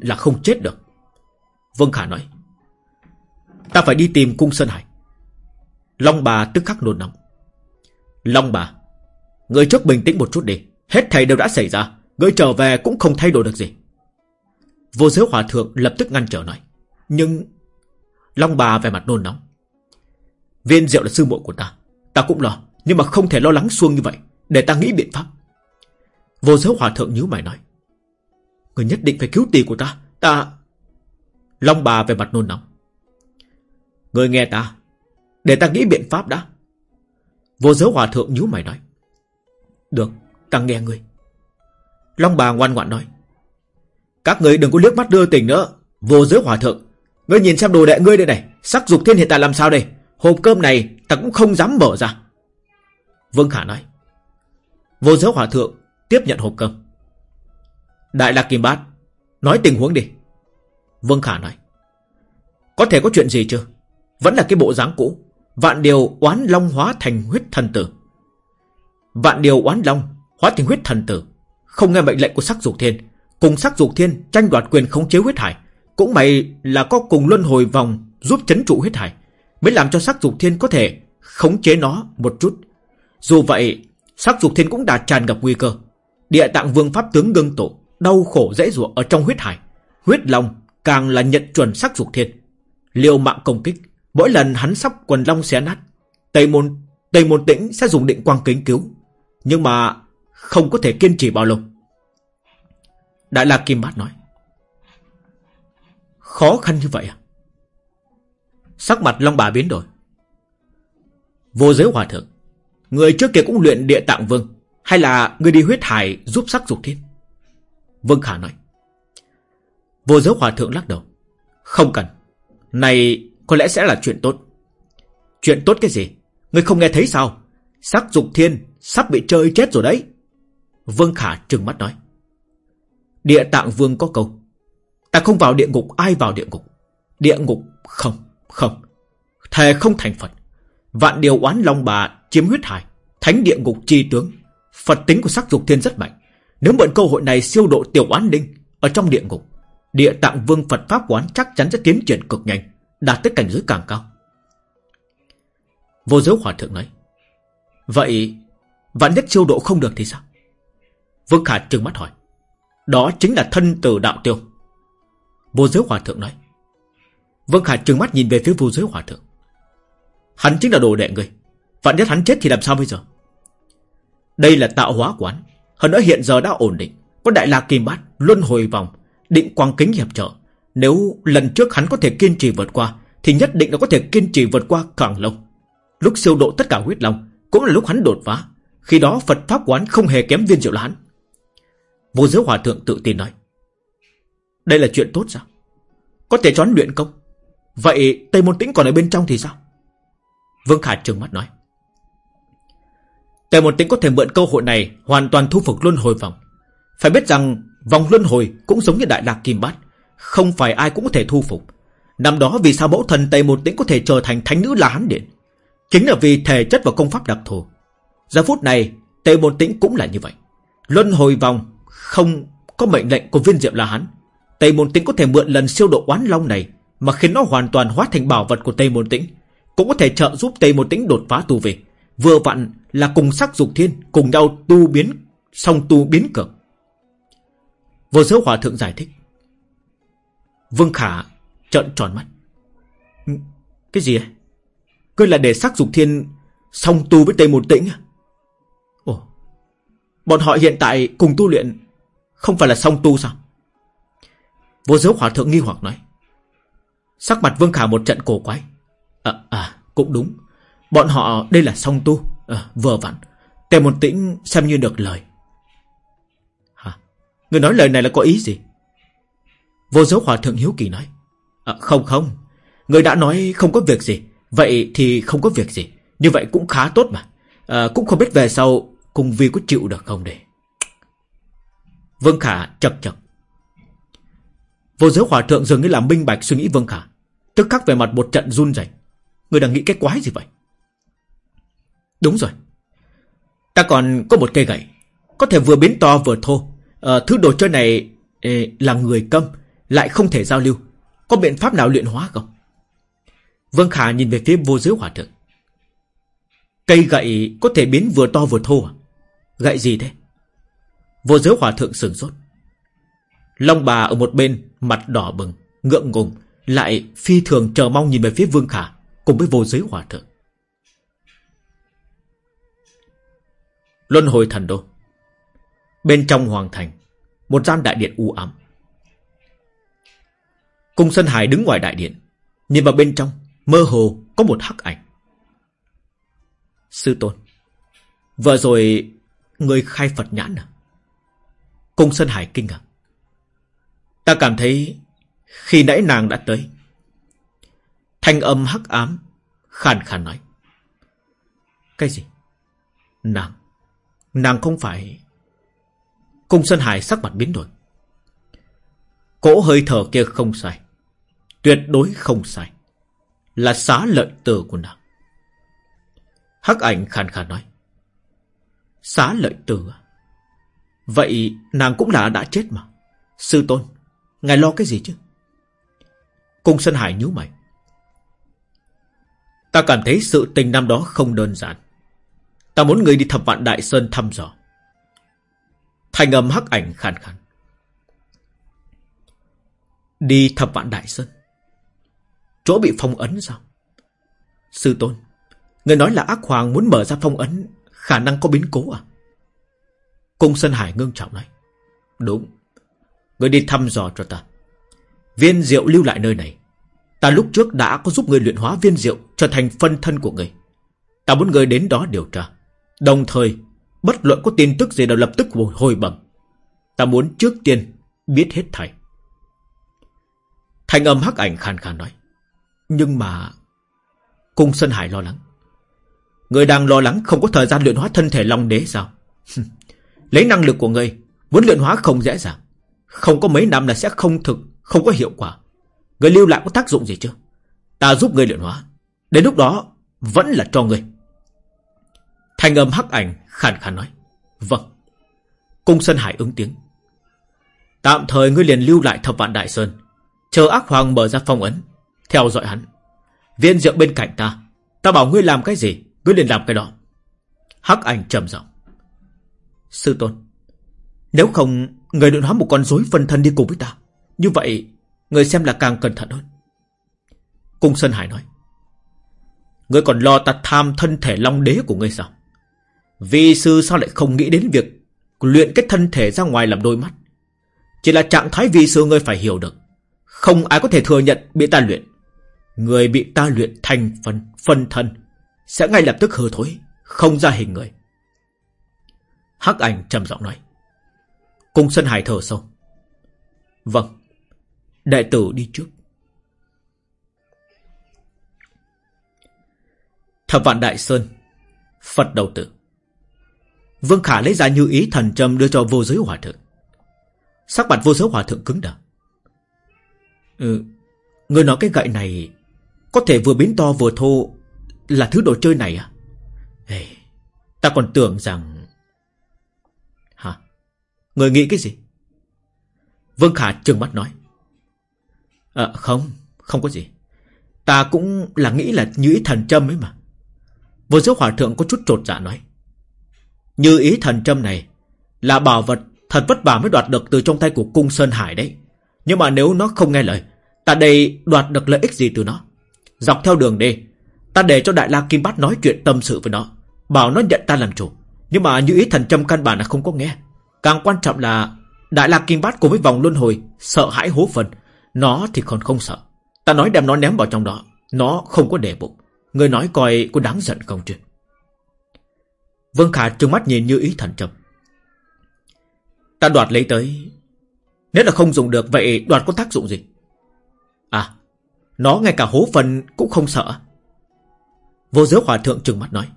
Là không chết được. Vương Khả nói. Ta phải đi tìm cung Sơn Hải. Long bà tức khắc nôn nóng. Long bà, Người trước bình tĩnh một chút đi. Hết thầy đều đã xảy ra. Người trở về cũng không thay đổi được gì. Vô giới hòa thượng lập tức ngăn trở nói. Nhưng Long bà về mặt nôn nóng. Viên diệu là sư muội của ta. Ta cũng lo, Nhưng mà không thể lo lắng xuông như vậy, Để ta nghĩ biện pháp. Vô giới hòa thượng nhíu mày nói. Người nhất định phải cứu tỷ của ta. Ta Long bà về mặt nôn nóng. Người nghe ta, Để ta nghĩ biện pháp đã. Vô giới hòa thượng nhíu mày nói. Được, ta nghe ngươi Long bà ngoan ngoãn nói. Các người đừng có liếc mắt đưa tình nữa. Vô giới hòa thượng, Ngươi nhìn xem đồ đệ ngươi đây này, Sắc dục thiên hiện tại làm sao đây? Hộp cơm này ta cũng không dám mở ra. Vương Khả nói. Vô giới hòa thượng tiếp nhận hộp cơm. Đại lạc kim bát, Nói tình huống đi. Vương Khả nói. Có thể có chuyện gì chưa? Vẫn là cái bộ dáng cũ. Vạn điều oán long hóa thành huyết thần tử. Vạn điều oán long Hóa thành huyết thần tử. Không nghe mệnh lệnh của sắc dục thiên. Cùng sắc dục thiên tranh đoạt quyền khống chế huyết hải, Cũng may là có cùng luân hồi vòng Giúp chấn trụ huyết hải, Mới làm cho sắc dục thiên có thể khống chế nó một chút. Dù vậy, Sắc dục thiên cũng đã tràn ngập nguy cơ. Địa tạng vương pháp tướng ngưng tổ Đau khổ dễ dụa ở trong huyết hải. Huyết long càng là nhận chuẩn sắc dục thiên. Liều mạng công kích, Mỗi lần hắn sắp quần long xé nát, Tây môn Tây môn tĩnh sẽ dùng định quang kính cứu. Nhưng mà không có thể kiên trì bao lâu. Đại lạc Kim Bát nói, Khó khăn như vậy à? Sắc mặt Long bà biến đổi. Vô giới hòa thượng, Người trước kia cũng luyện địa tạng vương, Hay là người đi huyết hải giúp sắc dục thiên? Vương Khả nói, Vô giới hòa thượng lắc đầu, Không cần, Này có lẽ sẽ là chuyện tốt. Chuyện tốt cái gì? Người không nghe thấy sao? Sắc dục thiên sắp bị chơi chết rồi đấy. Vương Khả trừng mắt nói Địa tạng vương có câu, Ta không vào địa ngục, ai vào địa ngục? Địa ngục không không. Thề không thành Phật. Vạn điều oán long bà chiếm huyết hải, Thánh địa ngục chi tướng. Phật tính của sắc dục thiên rất mạnh. Nếu mượn cơ hội này siêu độ tiểu oán linh Ở trong địa ngục, Địa tạng vương Phật Pháp quán chắc chắn sẽ tiến triển cực nhanh, Đạt tới cảnh giới càng cao. Vô giới hòa thượng nói, Vậy Vạn nhất siêu độ không được thì sao? Vương Khả trừng mắt hỏi đó chính là thân tử đạo tiêu. Vô giới hòa thượng nói Vương Khả trừng mắt nhìn về phía vô giới hòa thượng. Hắn chính là đồ đệ người Vạn nhất hắn chết thì làm sao bây giờ? Đây là tạo hóa quán Hơn nữa hiện giờ đã ổn định. Có đại la kim bát, Luân hồi vòng, Định quang kính hiệp trợ. Nếu lần trước hắn có thể kiên trì vượt qua, Thì nhất định là có thể kiên trì vượt qua càng lâu. Lúc siêu độ tất cả huyết long, Cũng là lúc hắn đột phá. Khi đó Phật Pháp quán không hề kém viên diệu là hắn. Vô giới hòa thượng tự tin nói. Đây là chuyện tốt sao? Có thể choán luyện công. Vậy Tây Môn Tĩnh còn ở bên trong thì sao? Vương Khả trừng mắt nói. Tề môn tĩnh có thể mượn cơ hội này Hoàn toàn thu phục luân hồi vòng. Phải biết rằng vòng luân hồi Cũng giống như đại lạc kim bát, Không phải ai cũng có thể thu phục. Năm đó vì sao mẫu thần Tề môn tĩnh có thể trở thành thánh nữ là hán điện? Chính là vì thể chất và công pháp đặc thù. Giờ phút này Tề môn tĩnh cũng là như vậy. Luân hồi vòng không có mệnh lệnh của viên diệm là hắn. Tề Môn tĩnh có thể mượn lần siêu độ oán long này Mà khiến nó hoàn toàn hóa thành bảo vật của Tây Môn Tĩnh, Cũng có thể trợ giúp Tây Môn Tĩnh đột phá tu về Vừa vặn là cùng sắc dục thiên, Cùng nhau tu biến, Song tu biến cực. Vô giới hòa thượng giải thích. Vương Khả trợn tròn mắt. Ừ, cái gì ấy? Cứ là để sắc dục thiên Song tu với Tây Môn Tĩnh à? Ồ, Bọn họ hiện tại cùng tu luyện không phải là song tu sao? Vô giới hòa thượng nghi hoặc nói. Sắc mặt Vương Khả một trận cổ quái. À, à cũng đúng. Bọn họ đây là song tu. À, Vừa vặn. Tề một tĩnh xem như được lời. Hả? Người nói lời này là có ý gì? Vô giới hòa thượng hiếu kỳ nói. À, Không không. Người đã nói không có việc gì. Vậy thì không có việc gì. Như vậy cũng khá tốt mà. À, Cũng không biết về sau Cùng Vi có chịu được không để Vương Khả chật chật Vô giới hòa thượng dường như là minh bạch suy nghĩ Vương Khả. Tức khắc về mặt một trận run rẩy. Người đang nghĩ cái quái gì vậy? Đúng rồi. Ta còn có một cây gậy. Có thể vừa biến to vừa thô. À, Thứ đồ chơi này ê, là người câm Lại không thể giao lưu. Có biện pháp nào luyện hóa không? Vương Khả nhìn về phía vô giới hòa thượng. Cây gậy có thể biến vừa to vừa thô à? Gậy gì thế? Vô giới hòa thượng sừng sốt. Long bà ở một bên, mặt đỏ bừng, ngượng ngùng, lại phi thường chờ mong nhìn về phía Vương Khả, cùng với vô giới hòa thượng. Luân hồi thần đô. Bên trong hoàng thành, một gian đại điện u ám. Cung Sơn Hải đứng ngoài đại điện, nhìn vào bên trong, mơ hồ có một hắc ảnh. Sư tôn, vừa rồi người khai Phật nhãn à? Cung Sơn Hải kinh ngạc. Ta cảm thấy khi nãy nàng đã tới. Thanh âm hắc ám, khàn khàn nói. Cái gì? Nàng, nàng không phải... Cung Sơn Hải sắc mặt biến đổi. Cỗ hơi thở kia không sai. Tuyệt đối không sai. Là xá lợi tử của nàng. Hắc ảnh khàn khàn nói. Xá lợi tử à? Vậy nàng cũng là đã chết mà. Sư tôn, ngài lo cái gì chứ? Cung Sơn Hải nhíu mày. Ta cảm thấy sự tình năm đó không đơn giản. Ta muốn người đi thập vạn Đại Sơn thăm dò. Thành âm hắc ảnh khàn khàn. Đi thập vạn Đại Sơn. Chỗ bị phong ấn sao? Sư tôn, người nói là ác hoàng muốn mở ra phong ấn, khả năng có biến cố à? Cung Sơn Hải ngưng trọng nói. Đúng. Người đi thăm dò cho ta. Viên diệu lưu lại nơi này. Ta lúc trước đã có giúp người luyện hóa viên diệu trở thành phân thân của người. Ta muốn người đến đó điều tra. Đồng thời, bất luận có tin tức gì đều lập tức hồi bẩm. Ta muốn trước tiên biết hết thảy. thành âm hắc ảnh khàn khàn nói. Nhưng mà... Cung Sơn Hải lo lắng. Người đang lo lắng không có thời gian luyện hóa thân thể Long Đế sao? Lấy năng lực của người, muốn luyện hóa không dễ dàng. Không có mấy năm là sẽ không thực, không có hiệu quả. Người lưu lại có tác dụng gì chưa? Ta giúp người luyện hóa. Đến lúc đó, vẫn là cho người. Thanh âm hắc ảnh khàn khàn nói. Vâng. Cung Sơn Hải ứng tiếng. Tạm thời ngươi liền lưu lại thập vạn đại sơn. Chờ ác hoàng mở ra phong ấn. Theo dõi hắn. Viên rượu bên cạnh ta. Ta bảo ngươi làm cái gì, ngươi liền làm cái đó. Hắc ảnh trầm giọng. Sư tôn. Nếu không, người đừng hóa một con rối phân thân đi cùng với ta. Như vậy, người xem là càng cẩn thận hơn. Cung Sơn Hải nói. Ngươi còn lo ta tham thân thể long đế của ngươi sao? Vì sư sao lại không nghĩ đến việc luyện cái thân thể ra ngoài làm đôi mắt? Chỉ là trạng thái vi sư ngươi phải hiểu được. Không ai có thể thừa nhận bị ta luyện. Người bị ta luyện thành phần phân thân sẽ ngay lập tức hư thối, không ra hình người. Hắc ảnh trầm giọng nói. Cung Sơn Hải thở sâu. Vâng, đại tử đi trước. Thập vạn Đại Sơn Phật đầu tử Vương Khả lấy ra như ý thần châm đưa cho vô giới hòa thượng. Sắc mặt vô giới hòa thượng cứng đờ. Ừ, người nói cái gậy này có thể vừa biến to vừa thô là thứ đồ chơi này à? Hey, ta còn tưởng rằng... Người nghĩ cái gì? Vương Khả trừng mắt nói. À, không, không có gì. Ta cũng là nghĩ là như ý thần châm ấy mà. Vô giới hòa thượng có chút trột dạ nói. Như ý thần châm này là bảo vật thật vất vả mới đoạt được từ trong tay của cung Sơn Hải đấy. Nhưng mà nếu nó không nghe lời, ta đây đoạt được lợi ích gì từ nó? Dọc theo đường đi, ta để cho Đại La Kim Bát nói chuyện tâm sự với nó, bảo nó nhận ta làm chủ. Nhưng mà như ý thần châm căn bản là không có nghe. Càng quan trọng là Đại La Kim Bát cùng với vòng luân hồi sợ hãi hố phần, nó thì còn không sợ. Ta nói đem nó ném vào trong đó, nó không có để bụng. Người nói coi có đáng giận không chứ? Vương Khả trừng mắt nhìn như ý thần trầm Ta đoạt lấy tới. Nếu là không dùng được vậy đoạt có tác dụng gì? À, nó ngay cả hố phần cũng không sợ. Vô giới hòa thượng trừng mắt nói.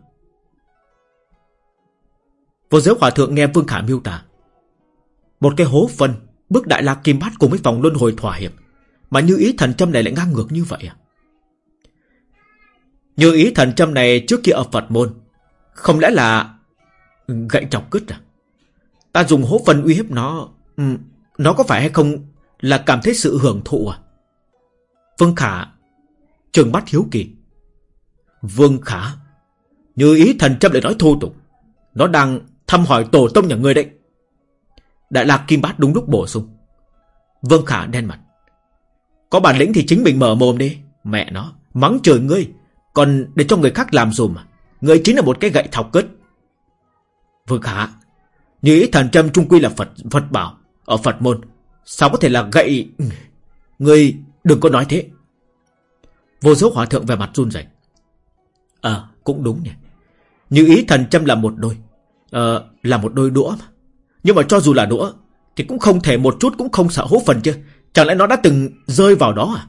Vô giới hòa thượng nghe Vương Khả miêu tả. Một cái hố phân, bước đại la kim bát cùng với vòng luân hồi thỏa hiệp. Mà như ý thần châm này lại ngang ngược như vậy à? Như ý thần châm này trước kia ở Phật môn. Không lẽ là gậy chọc cứt à? Ta dùng hố phân uy hiếp nó. Ừ, nó có phải hay không là cảm thấy sự hưởng thụ à? Vương Khả Trường mắt hiếu kỳ Vương Khả Như ý thần châm lại nói thô tục Nó đang thăm hỏi tổ tông nhà ngươi đấy Đại lạc kim bát đúng lúc bổ sung. Vương Khả đen mặt. Có bản lĩnh thì chính mình mở mồm đi. Mẹ nó, Mắng trời ngươi. Còn để cho người khác làm dùm à? Ngươi chính là một cái gậy thọc cất Vương Khả, Như ý thần châm trung quy là Phật Phật bảo, Ở Phật môn, Sao có thể là gậy? Ngươi đừng có nói thế. Vô số hòa thượng về mặt run rẩy. Ờ cũng đúng nhỉ. Như ý thần châm là một đôi. Ờ là một đôi đũa mà. Nhưng mà cho dù là đũa, Thì cũng không thể một chút cũng không sợ hố phần chứ. Chẳng lẽ nó đã từng rơi vào đó à?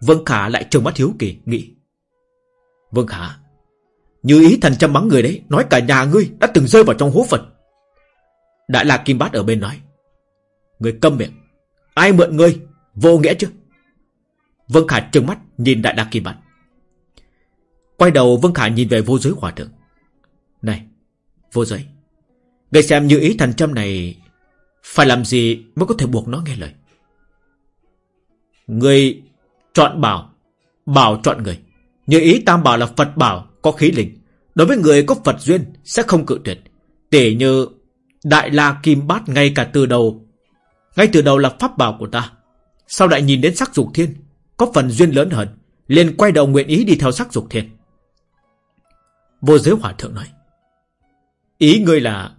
Vương Khả lại trừng mắt hiếu kỳ, Nghĩ. Vương Khả, Như ý thần châm mắng người đấy, Nói cả nhà ngươi đã từng rơi vào trong hố Phật Đại lạc Kim Bát ở bên nói, Người câm miệng, Ai mượn ngươi? Vô nghĩa chứ? Vương Khả trừng mắt nhìn Đại đa Kim Bát. Quay đầu, Vương Khả nhìn về vô giới hòa thượng. Này, Vô giới Người xem như ý thần châm này Phải làm gì mới có thể buộc nó nghe lời? Người chọn bảo Bảo chọn người. Như ý tam bảo là Phật bảo Có khí linh. Đối với người có Phật duyên Sẽ không cự tuyệt. Tể như Đại La Kim Bát ngay cả từ đầu, Ngay từ đầu là pháp bảo của ta. Sau lại nhìn đến sắc dục thiên? Có phần duyên lớn hơn, liền quay đầu nguyện ý đi theo sắc dục thiên. Vô giới hòa thượng nói, Ý ngươi là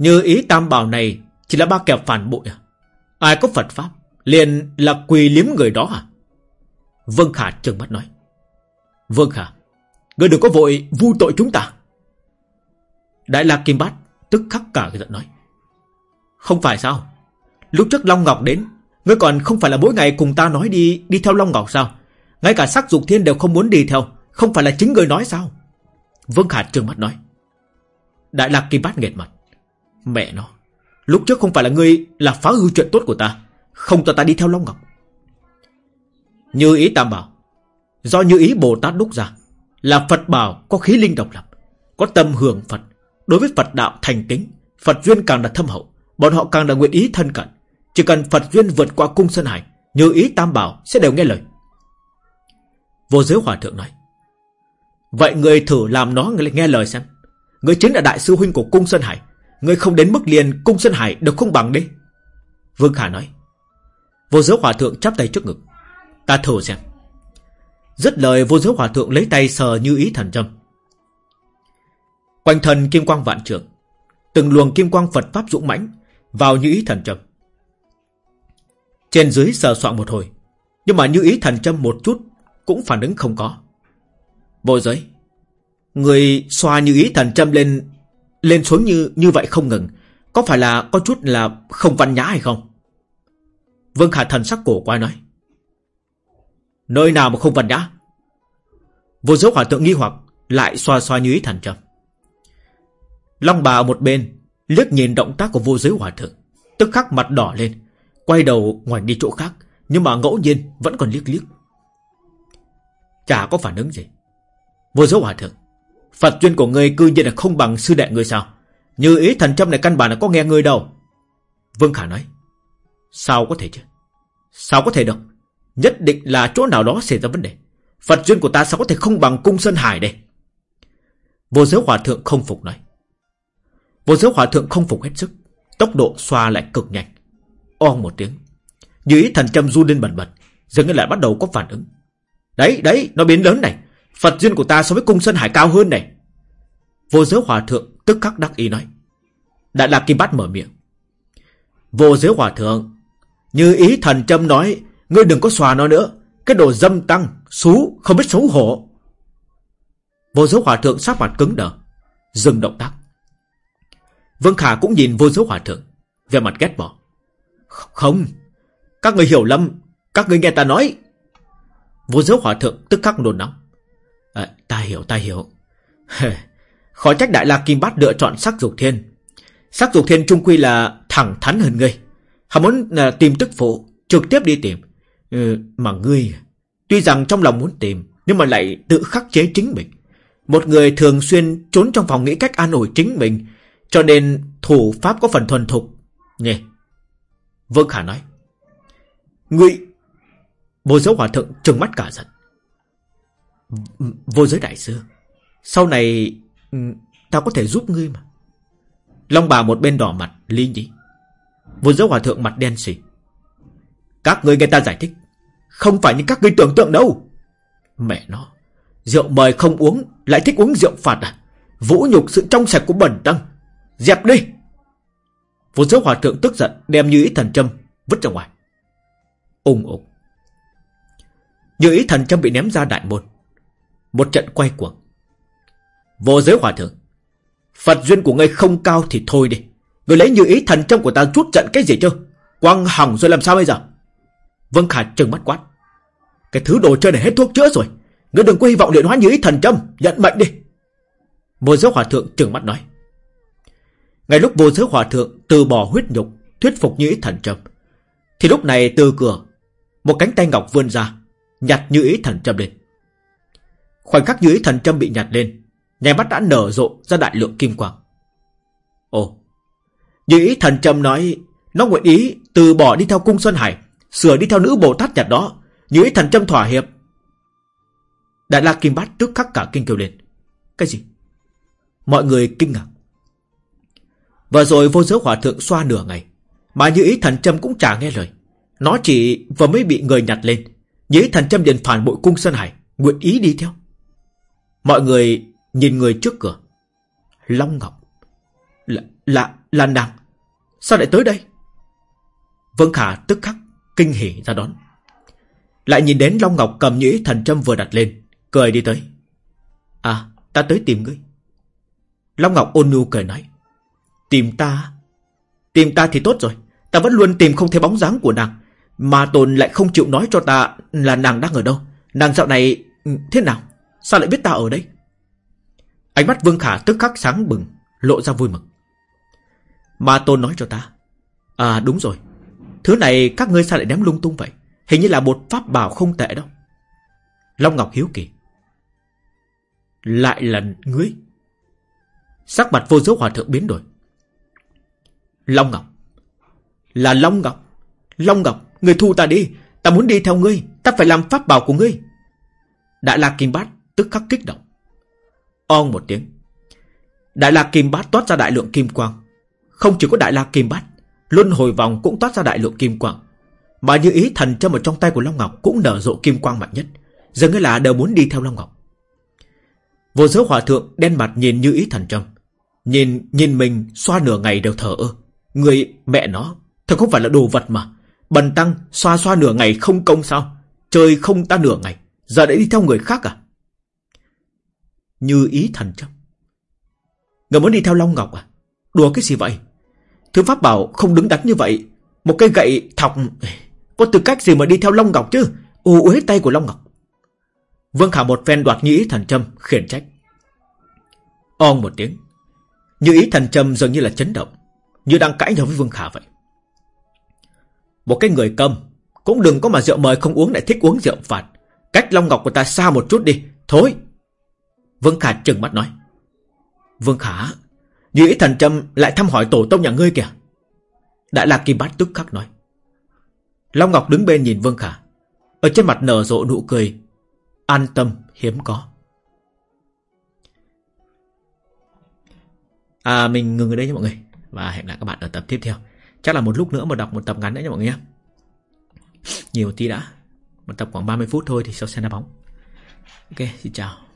như ý tam bảo này Chỉ là ba kẻ phản bội à? Ai có Phật Pháp Liền là quỳ liếm người đó à? Vương Khả trừng mắt nói. Vương Khả, Ngươi đừng có vội vu tội chúng ta. Đại lạc Kim Bát Tức khắc cả cái giận nói. Không phải sao? Lúc trước Long Ngọc đến, Ngươi còn không phải là mỗi ngày cùng ta nói đi Đi theo Long Ngọc sao? Ngay cả sắc dục thiên đều không muốn đi theo, Không phải là chính người nói sao? Vương Khả trừng mắt nói. Đại lạc Kim Bát nghẹt mặt. Mẹ nó, Lúc trước không phải là ngươi là phá hư chuyện tốt của ta, Không cho ta đi theo Long Ngọc. Như ý Tam Bảo, Do như ý Bồ Tát đúc ra, Là Phật Bảo có khí linh độc lập, Có tâm hưởng Phật. Đối với Phật đạo thành kính, Phật duyên càng là thâm hậu, Bọn họ càng là nguyện ý thân cận. Chỉ cần Phật duyên vượt qua cung Sơn Hải, Như ý Tam Bảo sẽ đều nghe lời. Vô giới hòa thượng nói, Vậy người thử làm nó nghe lời xem. Người chính là đại sư huynh của cung Sơn Hải Người không đến mức liền cung Sơn Hải được không bằng đi. Vương Khả nói. Vô giới hòa thượng chắp tay trước ngực. Ta thử xem. Dứt lời, vô giới hòa thượng lấy tay sờ như ý thần châm Quanh thần kim quang vạn trường Từng luồng kim quang Phật Pháp dũng mãnh Vào như ý thần châm Trên dưới sờ soạn một hồi, Nhưng mà như ý thần châm một chút Cũng phản ứng không có. Vô giới, Người xoa như ý thần châm lên lên xuống như như vậy không ngừng. Có phải là có chút là không văn nhã hay không? Vương Khả thần sắc cổ quay nói. Nơi nào mà không văn nhã? Vô giới hỏa tượng nghi hoặc Lại xoa xoa như ý thần trầm Long bà ở một bên, liếc nhìn động tác của vô giới hòa thượng, Tức khắc mặt đỏ lên, Quay đầu ngoài đi chỗ khác, Nhưng mà ngẫu nhiên vẫn còn liếc liếc. Chả có phản ứng gì. Vô giới hòa thượng Phật duyên của ngươi cư nhiên là không bằng sư đệ ngươi sao? Như ý thần châm này căn bản là có nghe ngươi đâu. Vương Khả nói, Sao có thể chứ? Sao có thể được Nhất định là chỗ nào đó xảy ra vấn đề. Phật duyên của ta sao có thể không bằng cung Sơn Hải đây? Vô giới hòa thượng không phục nói, Vô giới hòa thượng không phục hết sức, Tốc độ xoa lại cực nhanh. Ong một tiếng, Như ý thần châm du lên bẩn bật, Dường như lại bắt đầu có phản ứng. Đấy đấy, nó biến lớn này. Phật duyên của ta so với cung Sơn Hải cao hơn này. Vô giới hòa thượng tức khắc đắc ý nói. Đại lạc kim bát mở miệng. Vô giới hòa thượng Như ý thần châm nói Ngươi đừng có xòa nó nữa. Cái đồ dâm tăng, xú, không biết xấu hổ. Vô giới hòa thượng sát mặt cứng đờ Dừng động tác. Vương Khả cũng nhìn vô giới hòa thượng Về mặt ghét bỏ. Không Các người hiểu lầm Các người nghe ta nói. Vô giới hòa thượng tức khắc nôn nóng à, Ta hiểu ta hiểu. Khó trách đại la kim bát lựa chọn sắc dục thiên. Sắc dục thiên trung quy là thẳng thắn hơn ngươi. Hắn muốn uh, tìm tức phụ Trực tiếp đi tìm. Ừ, Mà ngươi Tuy rằng trong lòng muốn tìm Nhưng mà lại tự khắc chế chính mình. Một người thường xuyên trốn trong phòng nghĩ cách an ủi chính mình Cho nên thủ pháp có phần thuần thục. Nhỉ Vương Khả nói. Ngươi Vô giới hòa thượng trừng mắt cả giận. Vô giới đại sư, Sau này ừ, tao có thể giúp ngươi mà. Long bà một bên đỏ mặt, Lý nhí Vô giới hòa thượng mặt đen xỉ Các ngươi nghe ta giải thích, Không phải như các ngươi tưởng tượng đâu. Mẹ nó, Rượu mời không uống, Lại thích uống rượu phạt à? Vũ nhục sự trong sạch của bẩn tăng. Dẹp đi. Vô giới hòa thượng tức giận, Đem như ý thần châm vứt ra ngoài. Úng ủng Như ý thần châm bị ném ra đại môn. Một trận quay cuồng. Vô giới hòa thượng, Phật duyên của ngươi không cao thì thôi đi. Ngươi lấy như ý thần trong của ta chút giận cái gì chứ? Quăng hỏng rồi làm sao bây giờ? Vân Khả trừng mắt quát. Cái thứ đồ chơi này hết thuốc chữa rồi. Ngươi đừng có hy vọng luyện hóa như ý thần châm. Nhận mệnh đi. Vô giới hòa thượng trừng mắt nói. Ngay lúc vô giới hòa thượng từ bỏ huyết nhục, Thuyết phục như ý thần châm, Thì lúc này từ cửa, Một cánh tay ngọc vươn ra, Nhặt như ý thần châm lên. Khoảnh khắc dưới thần châm bị nhặt lên nhai mắt đã nở rộ ra đại lượng kim quang. Ồ, Như ý thần châm nói, Nó nguyện ý từ bỏ đi theo cung Xuân Hải, Sửa đi theo nữ Bồ Tát nhặt đó. Như ý thần châm thỏa hiệp. Đại la kim bát tức khắc cả kinh kêu lên. Cái gì? Mọi người kinh ngạc. Và rồi vô giới hỏa thượng xoa nửa ngày, Mà như ý thần châm cũng chả nghe lời. Nó chỉ vừa mới bị người nhặt lên. Như ý thần châm liền phản bội cung Sơn Hải, Nguyện ý đi theo. Mọi người nhìn người trước cửa. Long Ngọc. Là, là, là nàng. Sao lại tới đây? Vân Khả tức khắc kinh hỉ ra đón. Lại nhìn đến Long Ngọc cầm nhĩ thần châm vừa đặt lên Cười đi tới. À ta tới tìm ngươi. Long Ngọc ôn nhu cười nói. Tìm ta? Tìm ta thì tốt rồi. Ta vẫn luôn tìm không thấy bóng dáng của nàng. Mà tồn lại không chịu nói cho ta Là nàng đang ở đâu. Nàng dạo này ừ, thế nào? Sao lại biết ta ở đây? Ánh mắt Vương Khả tức khắc sáng bừng, Lộ ra vui mừng. Ma tôn nói cho ta À đúng rồi. Thứ này các ngươi sao lại ném lung tung vậy? Hình như là một pháp bảo không tệ đâu. Long Ngọc hiếu kỳ, Lại là ngươi? Sắc mặt vô dấu hòa thượng biến đổi. Long Ngọc, Là Long Ngọc. Long Ngọc Người thu ta đi. Ta muốn đi theo ngươi. Ta phải làm pháp bảo của ngươi. Đại La Kim Bát tức khắc kích động. On một tiếng. Đại La Kim Bát toát ra đại lượng kim quang. Không chỉ có Đại La Kim Bát, Luân hồi vòng cũng toát ra đại lượng kim quang. Mà như ý thần châm ở trong tay của Long Ngọc Cũng nở rộ kim quang mạnh nhất, Dường như là đều muốn đi theo Long Ngọc. Vô giới hòa thượng đen mặt nhìn như ý thần châm, Nhìn nhìn mình xoa nửa ngày đều thở ơ. Người, mẹ nó, Thật không phải là đồ vật mà. Bần tăng xoa xoa nửa ngày không công sao? Chơi không ta nửa ngày, Giờ đã đi theo người khác à? Như ý thần châm Người muốn đi theo Long Ngọc à? Đùa cái gì vậy? Thứ pháp bảo không đứng đắn như vậy, Một cây gậy thọc. Có tư cách gì mà đi theo Long Ngọc chứ? U uế tay của Long Ngọc. Vương Khả một phen đoạt như ý thần châm khiển trách. On một tiếng. Như ý thần châm dường như là chấn động, Như đang cãi nhau với Vương Khả vậy. Một cái người câm Cũng đừng có mà rượu mời không uống, lại thích uống rượu phạt. Cách Long Ngọc của ta xa một chút đi. Thôi. Vương Khả trừng mắt nói. Vương Khả Như ý thần châm lại thăm hỏi tổ tông nhà ngươi kìa. Đại lạc kim bát tức khắc nói. Long Ngọc đứng bên nhìn Vương Khả. Ở trên mặt nở rộ nụ cười. An tâm hiếm có. À mình ngừng ở đây nha mọi người. Và hẹn lại các bạn ở tập tiếp theo. Chắc là một lúc nữa mà đọc một tập ngắn đấy nha mọi người nhé. Nhiều tí đã. Một tập khoảng 30 phút thôi thì sau xem đá bóng. Ok, xin chào.